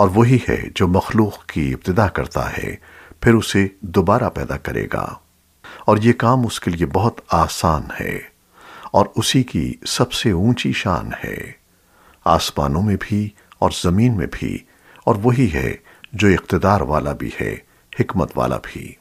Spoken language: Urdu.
اور وہی ہے جو مخلوق کی ابتدا کرتا ہے، پھر اسے دوبارہ پیدا کرے گا۔ اور یہ کام اس کے لیے بہت آسان ہے، اور اسی کی سب سے اونچی شان ہے۔ آسمانوں میں بھی اور زمین میں بھی، اور وہی ہے جو اقتدار والا بھی ہے، حکمت والا بھی۔